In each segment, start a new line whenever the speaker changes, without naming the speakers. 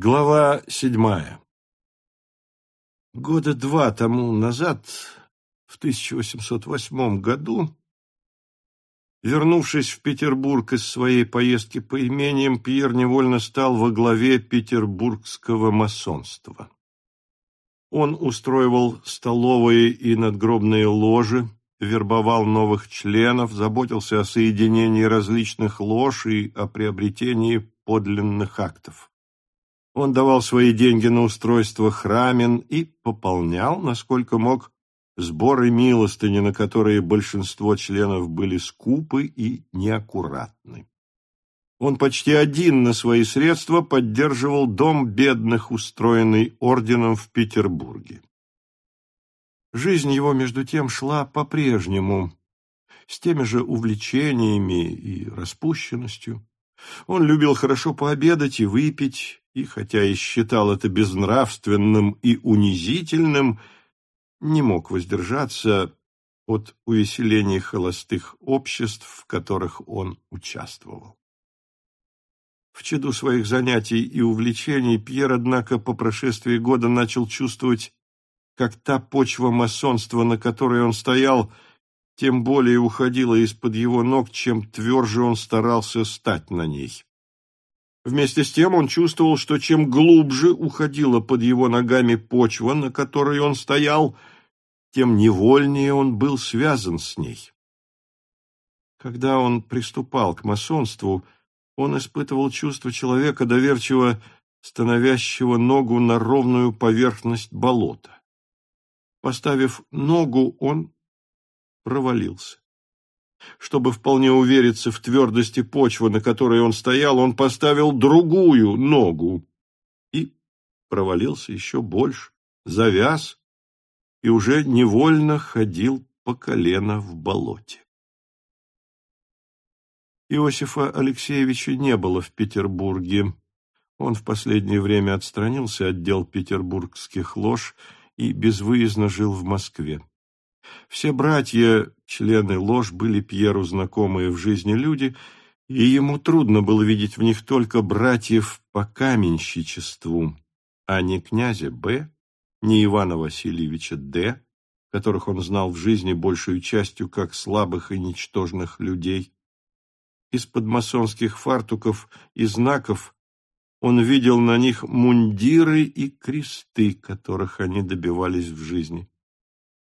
Глава седьмая Года два тому назад, в 1808 году, вернувшись в Петербург из своей поездки по имениям, Пьер невольно стал во главе петербургского масонства. Он устроивал столовые и надгробные ложи, вербовал новых членов, заботился о соединении различных лож и о приобретении подлинных актов. Он давал свои деньги на устройство храмен и пополнял, насколько мог, сборы милостыни, на которые большинство членов были скупы и неаккуратны. Он почти один на свои средства поддерживал дом бедных, устроенный орденом в Петербурге. Жизнь его, между тем, шла по-прежнему, с теми же увлечениями и распущенностью. Он любил хорошо пообедать и выпить, и, хотя и считал это безнравственным и унизительным, не мог воздержаться от увеселений холостых обществ, в которых он участвовал. В чаду своих занятий и увлечений Пьер, однако, по прошествии года начал чувствовать, как та почва масонства, на которой он стоял, тем более уходила из-под его ног, чем тверже он старался стать на ней. Вместе с тем он чувствовал, что чем глубже уходила под его ногами почва, на которой он стоял, тем невольнее он был связан с ней. Когда он приступал к масонству, он испытывал чувство человека, доверчиво становящего ногу на ровную поверхность болота. Поставив ногу, он провалился. Чтобы вполне увериться в твердости почвы, на которой он стоял, он поставил другую ногу и провалился еще больше, завяз и уже невольно ходил по колено в болоте. Иосифа Алексеевича не было в Петербурге. Он в последнее время отстранился от дел петербургских лож и безвыездно жил в Москве. Все братья, члены ложь, были Пьеру знакомые в жизни люди, и ему трудно было видеть в них только братьев по каменщичеству, а не князя Б, не Ивана Васильевича Д, которых он знал в жизни большую частью как слабых и ничтожных людей. Из-под масонских фартуков и знаков он видел на них мундиры и кресты, которых они добивались в жизни.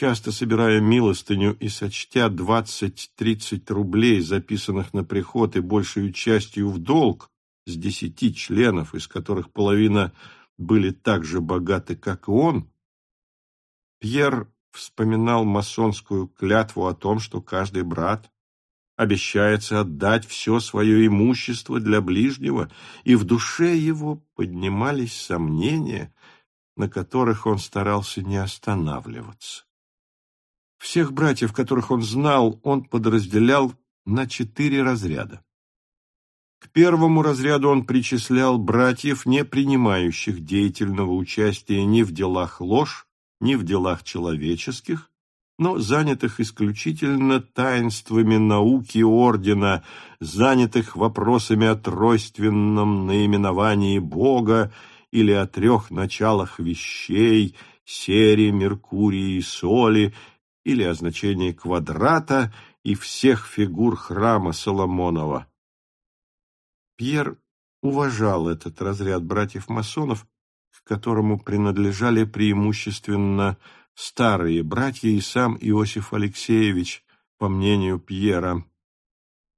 Часто собирая милостыню и сочтя двадцать-тридцать рублей, записанных на приход и большую частью в долг, с десяти членов, из которых половина были так же богаты, как и он, Пьер вспоминал масонскую клятву о том, что каждый брат обещается отдать все свое имущество для ближнего, и в душе его поднимались сомнения, на которых он старался не останавливаться. Всех братьев, которых он знал, он подразделял на четыре разряда. К первому разряду он причислял братьев, не принимающих деятельного участия ни в делах ложь, ни в делах человеческих, но занятых исключительно таинствами науки ордена, занятых вопросами о тройственном наименовании Бога или о трех началах вещей, сере, Меркурии и соли, или о значении квадрата и всех фигур храма Соломонова. Пьер уважал этот разряд братьев-масонов, к которому принадлежали преимущественно старые братья и сам Иосиф Алексеевич, по мнению Пьера,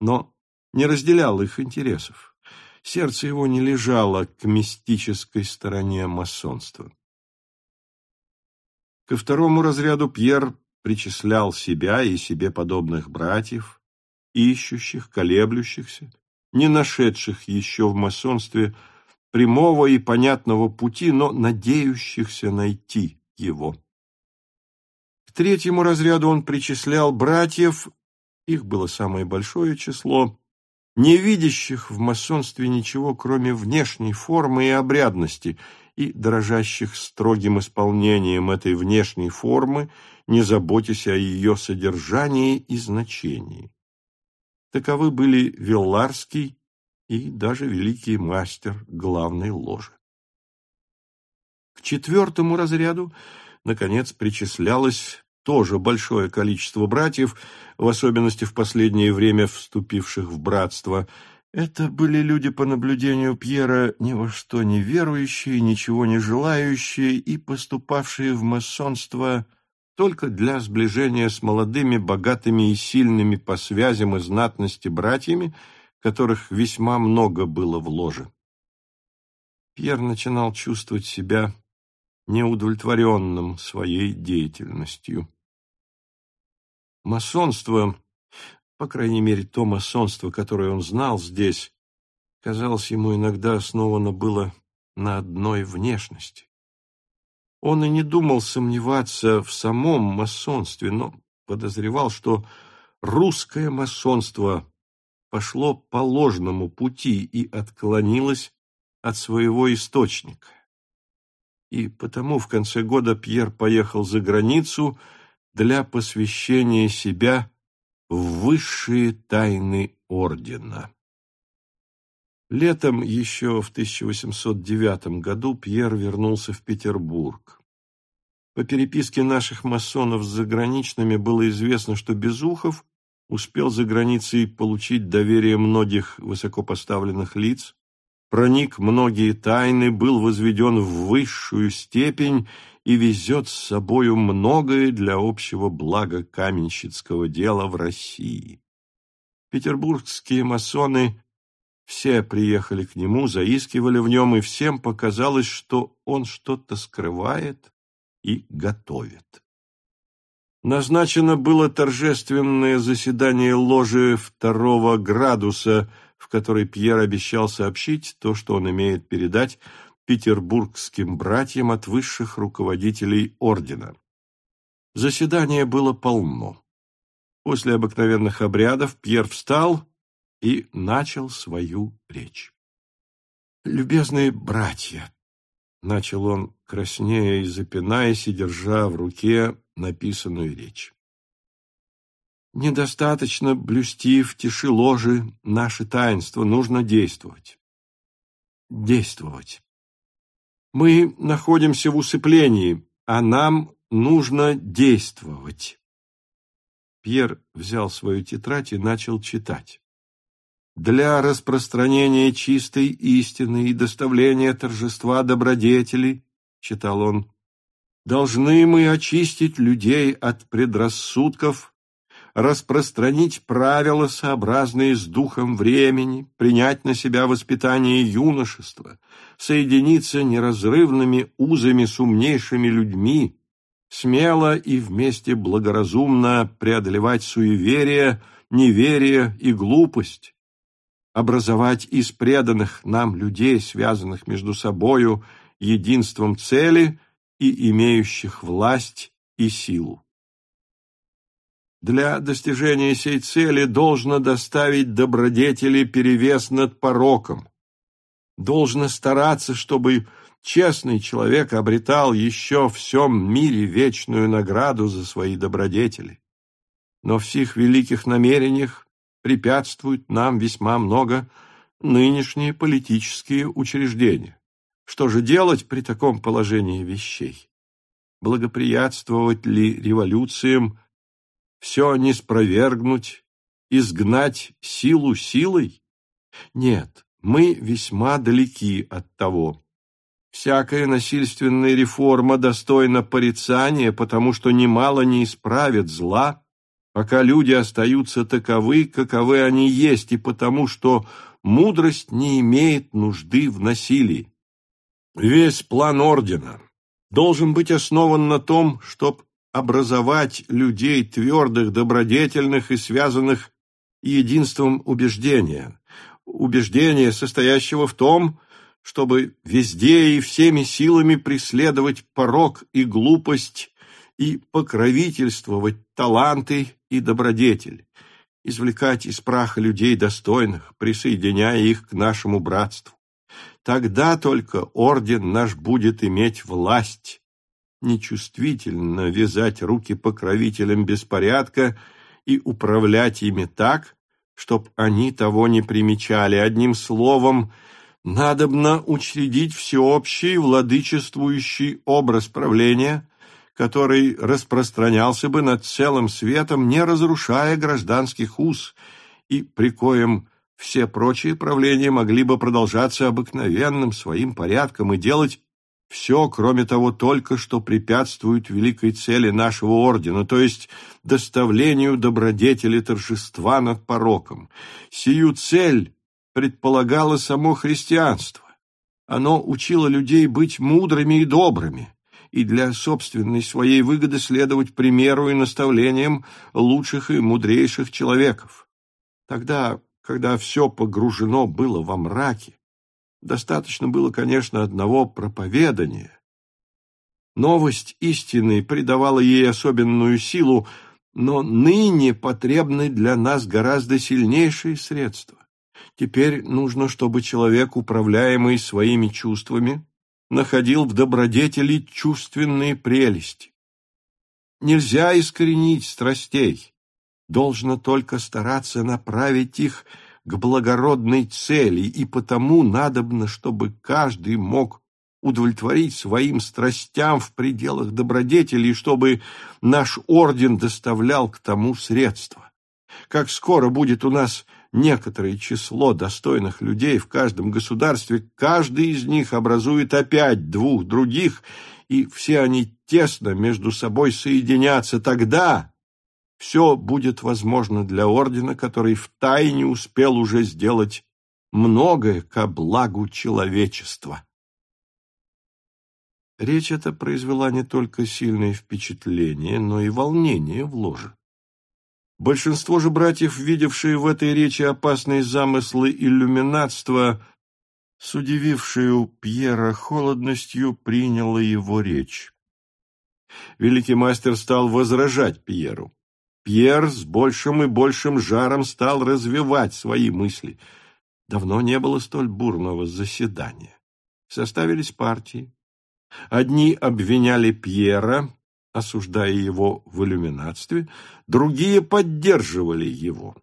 но не разделял их интересов. Сердце его не лежало к мистической стороне масонства. Ко второму разряду Пьер причислял себя и себе подобных братьев, ищущих, колеблющихся, не нашедших еще в масонстве прямого и понятного пути, но надеющихся найти его. К третьему разряду он причислял братьев, их было самое большое число, не видящих в масонстве ничего, кроме внешней формы и обрядности, и дрожащих строгим исполнением этой внешней формы, не заботясь о ее содержании и значении. Таковы были Вилларский и даже великий мастер главной ложи. К четвертому разряду, наконец, причислялось тоже большое количество братьев, в особенности в последнее время вступивших в братство. Это были люди, по наблюдению Пьера, ни во что не верующие, ничего не желающие и поступавшие в масонство только для сближения с молодыми, богатыми и сильными по связям и знатности братьями, которых весьма много было в ложе. Пьер начинал чувствовать себя неудовлетворенным своей деятельностью. Масонство, по крайней мере, то масонство, которое он знал здесь, казалось ему иногда основано было на одной внешности. Он и не думал сомневаться в самом масонстве, но подозревал, что русское масонство пошло по ложному пути и отклонилось от своего источника. И потому в конце года Пьер поехал за границу для посвящения себя в высшие тайны ордена. Летом еще в 1809 году Пьер вернулся в Петербург. По переписке наших масонов с заграничными было известно, что Безухов успел за границей получить доверие многих высокопоставленных лиц, проник многие тайны, был возведен в высшую степень и везет с собою многое для общего блага каменщицкого дела в России. Петербургские масоны все приехали к нему, заискивали в нем, и всем показалось, что он что-то скрывает и готовит. Назначено было торжественное заседание ложи второго градуса – в которой Пьер обещал сообщить то, что он имеет передать петербургским братьям от высших руководителей ордена. Заседание было полно. После обыкновенных обрядов Пьер встал и начал свою речь. «Любезные братья!» — начал он, краснея и запинаясь, и держа в руке написанную речь. Недостаточно блюсти в тиши ложи наше таинство, нужно действовать. Действовать. Мы находимся в усыплении, а нам нужно действовать. Пьер взял свою тетрадь и начал читать. Для распространения чистой истины и доставления торжества добродетели, читал он, должны мы очистить людей от предрассудков распространить правила, сообразные с духом времени, принять на себя воспитание юношества, соединиться неразрывными узами с умнейшими людьми, смело и вместе благоразумно преодолевать суеверие, неверие и глупость, образовать из преданных нам людей, связанных между собою единством цели и имеющих власть и силу. Для достижения сей цели должно доставить добродетели перевес над пороком. Должно стараться, чтобы честный человек обретал еще в всем мире вечную награду за свои добродетели. Но в сих великих намерениях препятствуют нам весьма много нынешние политические учреждения. Что же делать при таком положении вещей? Благоприятствовать ли революциям все не спровергнуть, изгнать силу силой? Нет, мы весьма далеки от того. Всякая насильственная реформа достойна порицания, потому что немало не исправит зла, пока люди остаются таковы, каковы они есть, и потому что мудрость не имеет нужды в насилии. Весь план ордена должен быть основан на том, чтоб образовать людей твердых, добродетельных и связанных единством убеждения. Убеждения, состоящего в том, чтобы везде и всеми силами преследовать порок и глупость и покровительствовать таланты и добродетель, извлекать из праха людей достойных, присоединяя их к нашему братству. Тогда только орден наш будет иметь власть, нечувствительно вязать руки покровителям беспорядка и управлять ими так, чтоб они того не примечали. Одним словом, надобно учредить всеобщий владычествующий образ правления, который распространялся бы над целым светом, не разрушая гражданских уз, и при коем все прочие правления могли бы продолжаться обыкновенным своим порядком и делать все, кроме того, только что препятствует великой цели нашего ордена, то есть доставлению добродетели торжества над пороком. Сию цель предполагало само христианство. Оно учило людей быть мудрыми и добрыми, и для собственной своей выгоды следовать примеру и наставлениям лучших и мудрейших человеков. Тогда, когда все погружено было во мраке, Достаточно было, конечно, одного проповедания. Новость истины придавала ей особенную силу, но ныне потребны для нас гораздо сильнейшие средства. Теперь нужно, чтобы человек, управляемый своими чувствами, находил в добродетели чувственные прелести. Нельзя искоренить страстей, должно только стараться направить их к благородной цели, и потому надобно, чтобы каждый мог удовлетворить своим страстям в пределах добродетели, чтобы наш орден доставлял к тому средства. Как скоро будет у нас некоторое число достойных людей в каждом государстве, каждый из них образует опять двух других, и все они тесно между собой соединятся, тогда все будет возможно для ордена, который втайне успел уже сделать многое ко благу человечества. Речь эта произвела не только сильное впечатление, но и волнение в ложе. Большинство же братьев, видевшие в этой речи опасные замыслы иллюминатства, с удивившую Пьера холодностью, приняло его речь. Великий мастер стал возражать Пьеру. Пьер с большим и большим жаром стал развивать свои мысли. Давно не было столь бурного заседания. Составились партии. Одни обвиняли Пьера, осуждая его в иллюминатстве, другие поддерживали его.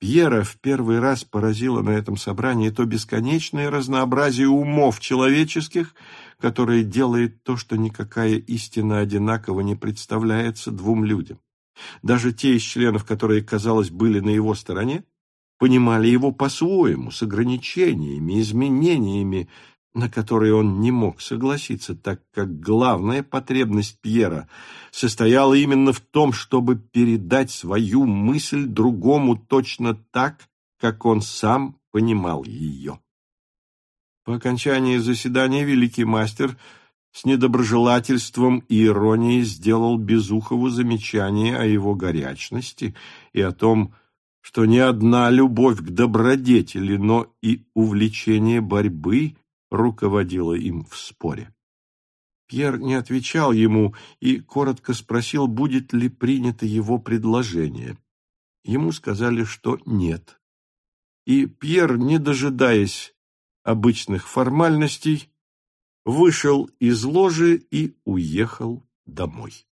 Пьера в первый раз поразило на этом собрании то бесконечное разнообразие умов человеческих, которое делает то, что никакая истина одинаково не представляется двум людям. Даже те из членов, которые, казалось, были на его стороне, понимали его по-своему, с ограничениями, изменениями, на которые он не мог согласиться, так как главная потребность Пьера состояла именно в том, чтобы передать свою мысль другому точно так, как он сам понимал ее. По окончании заседания великий мастер – с недоброжелательством и иронией сделал Безухову замечание о его горячности и о том, что не одна любовь к добродетели, но и увлечение борьбы руководило им в споре. Пьер не отвечал ему и коротко спросил, будет ли принято его предложение. Ему сказали, что нет. И Пьер, не дожидаясь обычных формальностей, вышел из ложи и уехал домой.